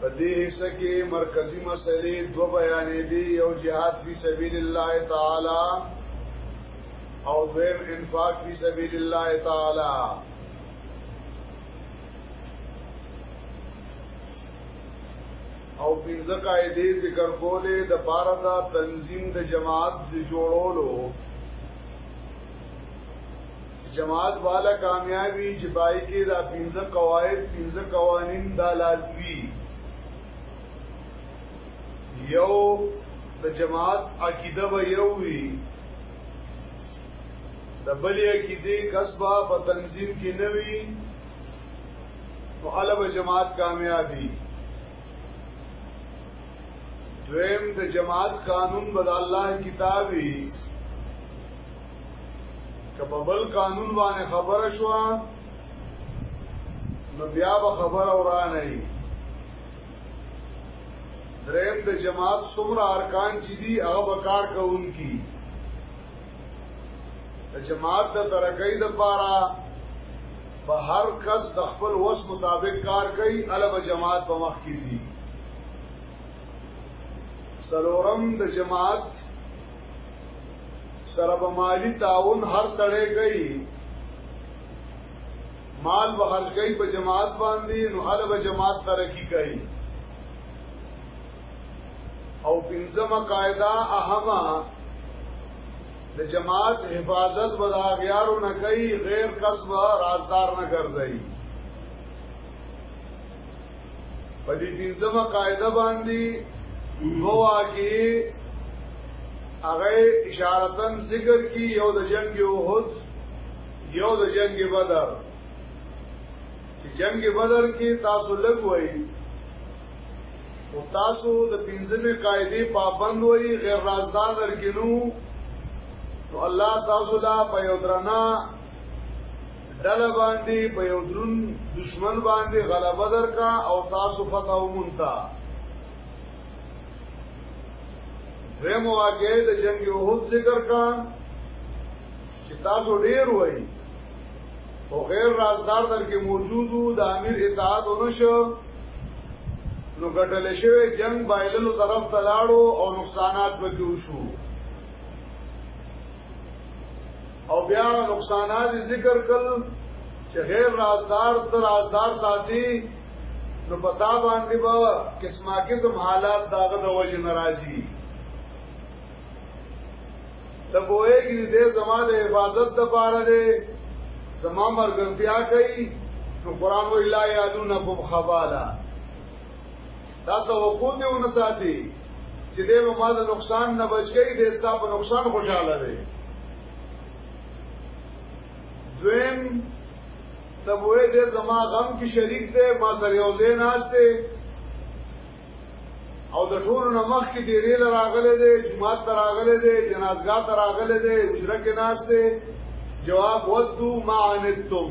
په دې حصہ کې مرکزی مسلې دو بیانې دي یو جهاد فی سبیل الله تعالی او دویم انفاق فی سبیل الله تعالی او پنځه قاعده ذکر کولې د بار دا تنظیم د جماعت د جوړولو جماعت والا کامیابی چې پای کې دا پنځه قواعد پنځه قوانین دا لازمي یو د جماعت عقیده به یو وي د بلې عقیده کسبه په تنظیم کې نه وي او علب جماعت کامیابی دویم د جماعت قانون بد الله کتابي که په بل قانون باندې خبره شو نو بیا به خبره ورانه وي دریم د جماعت څومره ارکان چې دي هغه به کار کوونکي د جماعت د ترقۍ لپاره په هر کس د خپل وس مطابق کار کوي الوه جماعت په مخ کې زی سلورم د جماعت سره به مالی تعاون هر سړی کوي مال به خرج کوي په جماعت باندې نو هله به جماعت ترقی کوي او پنځمه قاعده اهمه د جماعت حفاظت به دا غیارو نه کوي غیر کس به رازدار نه ګرځي په دې پنځمه قاعده باندې مواقعي هغه اشارتن ذکر کی یو د جنگ احد یو د جنگ بدر چې جنگ بدر کې تاسو لګ وای او تاسو د پنځمه قاعده پابند وای غیر رازدار درکینو نو الله تاسو لا په یو درنا ډله باندې په یو درون دشمن باندې غلبه درکا او تاسو فتح ومنتا دیم واقعی د جنگ احد ذکر کا چې تاسو ډیر وای او غیر رازدار در کې موجودو د امیر اطاعت ونشو نو ګټل شوی جنگ بایللو طرف ته لاړو او نقصانات پکې وشو او بیا نقصانات ذکر کړل چې غیر رازدار تر رازدار ساتي نو پتا باندې به با قسمه قسم حالات داغه د وجه ناراضي ته ګوې کې دې زما د حفاظت د پاره دې زما مرګرتیا کوي نو قران وی لا یادونکم خبالا دا ته خو دې ونه ساتي چې دې ما د نقصان نه بچی دې ستا په نقصان خوشاله دی دویم تب وې دې زما غم کې شریک دی ما سره یو ځای ناشته او د ټولو نمخ کې دې ریل راغله دې جمعه تر راغله دې جنازګاه تر راغله دې اجره کې ناشته جواب ودو ما عنتم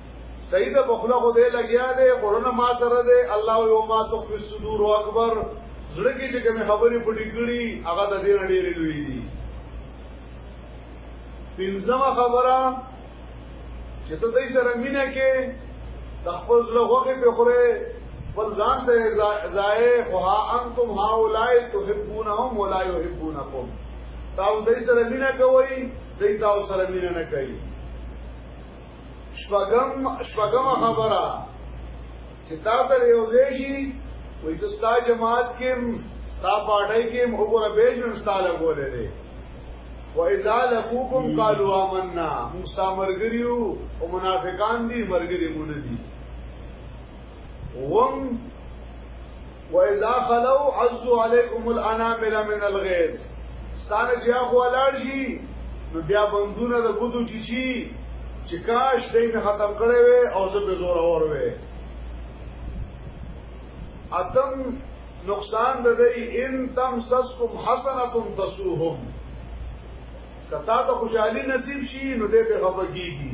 سید په خپل خو دې لګیا دی خورنه ما سره دی الله یو ما تخفي صدور اکبر زړه کې چې کوم خبرې پټې کړي هغه د دې نړۍ لوي دي پنځمه خبره چې ته دې سره مینه کې د خپل زړه غوږه په خوره پر ځان سره ځای خو ها انتم هاولای تحبونهم ولا يحبونكم تاسو دې سره مینه کوئ دې تاسو سره مینه نه کوي شپږم شپږم خبره چې تاسو یو ځای شي وې چې ستا جماعت کې ستا پاټای کې وګوره به جون ستا لګولې دي وَإِذَا لَقُوكُمْ قَالُوا آمَنَّا موسی مرګریو او منافقان دي مرګری مونږ دي وم واذا خلو عزوا عليكم الانامل من الغيظ ستانه چې هغه ولاړ شي نو بیا بندونه د ګوتو چی چی چې کاش دې مې ختم کړي وي او زه به زور اور وي اتم نقصان د دې ان تم سسکم حسنه تسوهم کتا ته خوشحالي نصیب شي نو دې به غفګيږي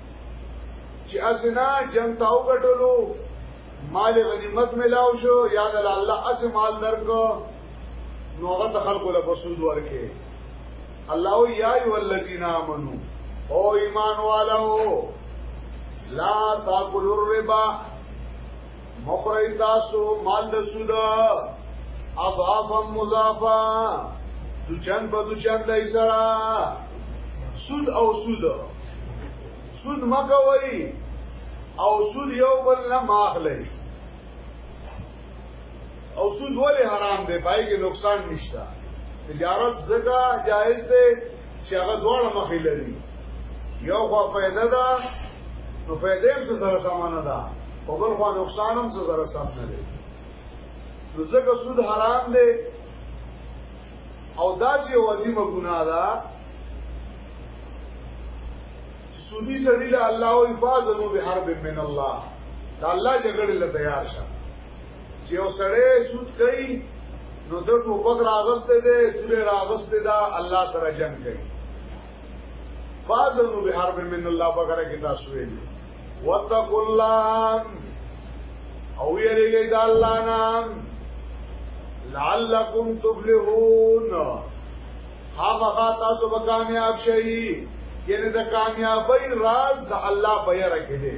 چې اسنا جنگ تاو غټلو مال غنیمت ملاو شو یا د الله اس مال درکو نو هغه د خلکو له بسود ورکه الله یا ای الذین آمنو او ایمان والو لا تاکلوا الربا مخری تاسو مال د سود اضافا مضافا دچن په دچن دای سره سود او سود سود مکوي او سود یو بل نه ماخلی او سود ولی حرام دی پای کې نقصان نشته تجارت زګه جائز دی چې هغه دواړه مخې لري یو خوا فائدہ ده نو فائدې هم سره سمانه ده او بل خوا نقصان هم سره سم نه دی نو ځکه سود حرام دی او دا چې وظیفه ګناه ده سودی سړی له الله او حفاظت به حرب من الله دا الله جګړه له تیار شه چې یو سړی سود کوي نو د ټوپک راغسته ده دوی راغسته ده الله سره جنگ کوي فازنو به حرب من الله بغره کې تاسو ویل وتقوا الله او یریږي د الله نام لعلکم تفلحون خامخا تاسو به کامیاب شئ یعنی د کامیابی راز د الله په یره کې دی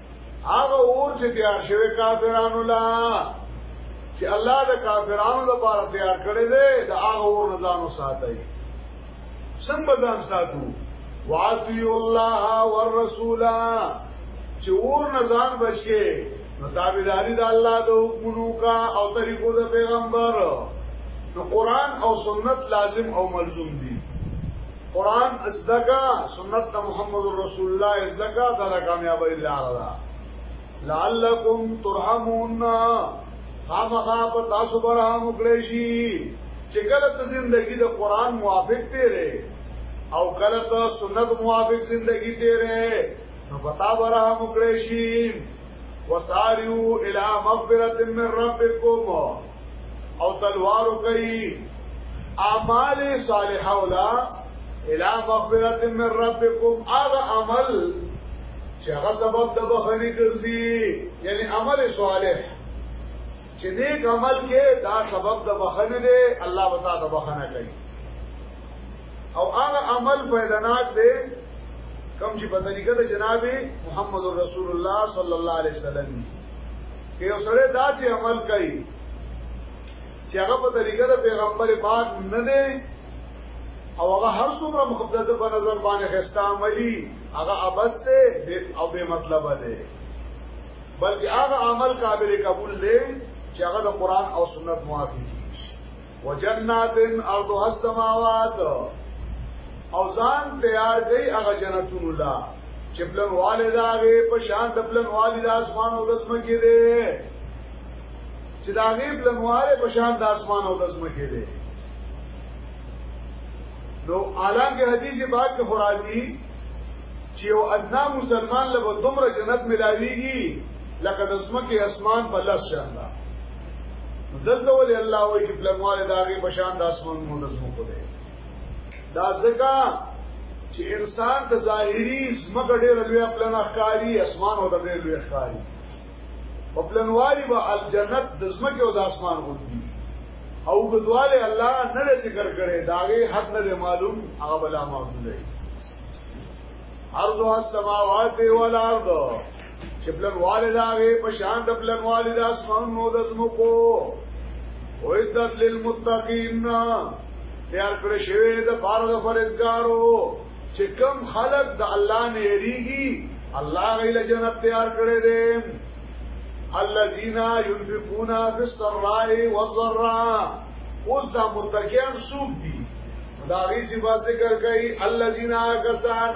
هغه اور چې تیار شوی کافرانو لا چې الله د کافرانو لپاره تیار کړی دی د هغه اور نه ځانو ساتي څنګه ځان ساتو واطیع الله والرسول چې اور نه ځان بچي نو تابعداري د الله د حکمونو کا او طریقو د پیغمبر نو قران او سنت لازم او ملزوم دي قران ازدکا سنت د محمد رسول الله ازدکا دا د کامیابی لار ده لعلکم ترحمون خامخا په تاسو برحم وکړئ شي چې کله ته زندگی د قران موافق تیرې او کله ته سنت موافق زندگی تیرې نو پتا برحم وکړئ شي وساریو الی مغفرت من ربکم او تلوار کوي اعمال صالحه ولا الى مغفرت من ربكم هذا عمل چې هغه سبب د بخنی ګرځي یعنی عمل صالح چې نیک عمل کې دا سبب د بخنه دی الله وتعالى بخنه کوي او هغه عمل فیدناک دی کوم چې په طریقه د جناب محمد رسول الله صلی الله علیه وسلم کې یو سره داسې عمل کوي چې هغه په طریقه د پیغمبر پاک نه دی او هغه هر څومره مقدس په نظر باندې خستا عملی هغه ابسته او به مطلب دی بلکې هغه عمل قابل قبول دی چې هغه د قران او سنت موافق وجنات ارضها السماوات او ځان تیار کړي هغه جنتونو لا چې پلن والدا غي په شان د پلن والدا اسمان او د زمکه دي چې دا غي پلن والدا په شان د اسمان او د زمکه دي نو عالم کې حدیث پاک کې فرازي چې یو ادنا مسلمان له دومره جنت ملاويږي لکه د زمکه اسمان په لس شان دلته ولې الله وایي چې پلانواله دا غي بشان د اسمان مو د زمکو ده دا ځکه چې انسان ته ظاهري زمکه ډېر لوی پلان ښکاری اسمان او د ډېر لوی ښکاری په پلانوالي به الجنت د زمکه او د اسمان غوندي او بدواله الله نه ذکر کړي داغه حد نه معلوم هغه بلا معلوم دی ارض السماوات والارض چې پلن والد هغه په شان د پلن والد اسمان نو د زمکو او عدت للمتقین تیار کړی شوی د پاره د فرزګارو چې کم خلق د الله نه یریږي الله غیل جنت تیار کړی دی الذين ينفقون في السراء والضراء اوس دا متقین سوق دي دا غي صفات ذکر کوي الذين کسان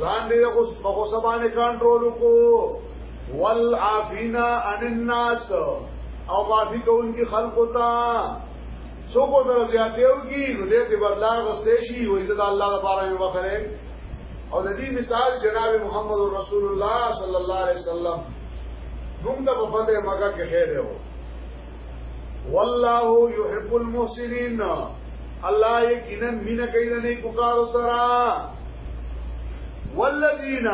ځان دې غوس په غوسه باندې کنټرول کو والعافینا عن الناس او معافی کوونکی خلق ہوتا سو کو در زیاته ہوگی نو دې په بدلا غسته شي وې زدا الله لپاره یې وکړي او د دې مثال جناب محمد رسول الله صلی الله علیه وسلم موږ ته په پته مګه کې خیر دی والله يحب المحسنين الله یقینا مینا کوي نه کو کار سره والذین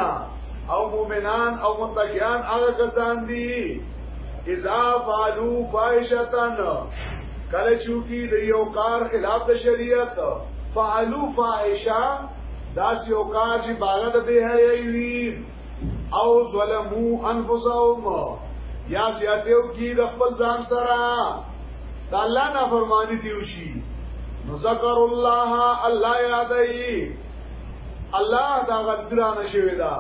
او مؤمنان او متقیان هغه کسان دي اذا فعلوا فاحشتان کله چوکی د یو کار خلاف د شریعت فعلوا فاحشه دا یو کار چې باغ د به هي وي او ظلمو انفسهم یا زیاتیو کی د خپل ځان سره د الله نه فرمانی دیو شي ذکر الله الله یادای الله دا غدرانه شوی دا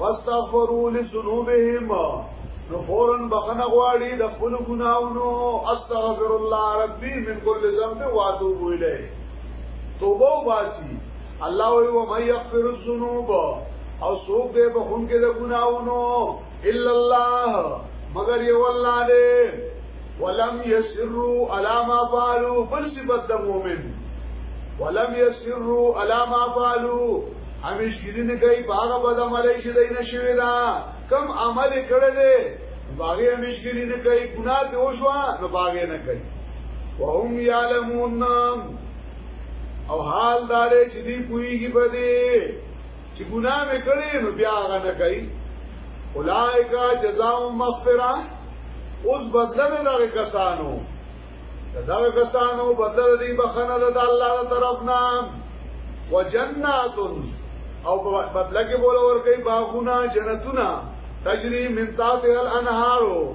واستغفروا لذنوبهم نو فورن بخنه غواړي د خپل ګناونو استغفر الله ربي من كل ذنب واتوب الیه توبه واسي الله وی و مې یغفر الذنوب او سوق دې بخون کې د ګناونو الا الله مگر یو الله دې ولم یسروا علی ما فعلوا بل صفت د مؤمن ولم یسروا علی ما فعلوا همیش ګری نه کوي باغ بد عمل شي دای نه شوی دا کم عمل کړه دې باغ همیش ګری نه کوي ګناه به وشو نو باغ نه کوي وهم یعلمون او حال دار چې دی پویږي په دې چې ګناه مې کړې نو بیا هغه نه کوي اولائک جزاء مغفرہ اوس بدل نه لري کسانو دا کسانو بدل دی بخنه د الله طرفنا وجنات او بدل کې بوله ور کوي باغونه جنتونه تجري من تحت الانهارو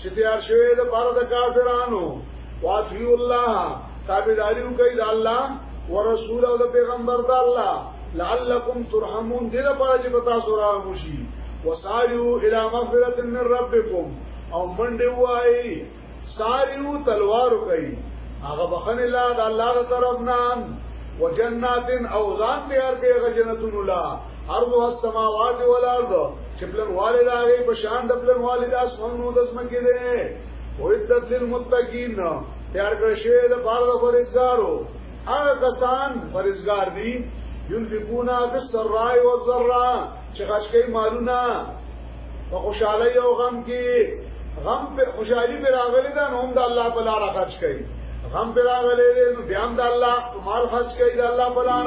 چې تیار شوی د پاره د کافرانو واطیع الله تابعداري وکړئ د الله ورسول او د پیغمبر د الله لعلکم ترحمون دې لپاره چې پتا سره وشي وسارعوا الى مغفرة من ربكم او منډه وای ساریو تلوار کوي هغه بخنه الله د الله تر طرف نام وجنات او ذات تیار کوي جنتون الله ارض او السماوات والارض چې پلن والد هغه په شان د پلن والد اسمنو د اسمکې ده او عدت للمتقین تیار کړی شی د پاره د فرزګارو هغه کسان فرزګار دي ينفقونا في السراء والضراء چې خرج کوي مالونه په خوشحالي او غم کې غم په خوشحالي پر راغلي ده نو هم د الله په لار خرج کوي غم پر راغلي نو بیا هم د الله مال خرج کوي د الله په لار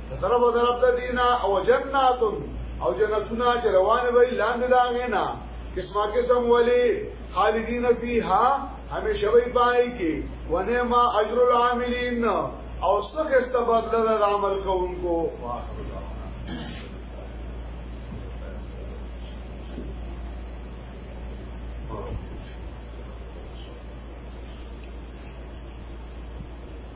ضرب ضرب د دینا او جنات او جنتونه چې روان وي لاندې دا غینا قسمه قسم ولی خالدین فیها همیشه وي پای کې ونه ما اجر العاملین او څخه استبدل د عمل کوونکو واخره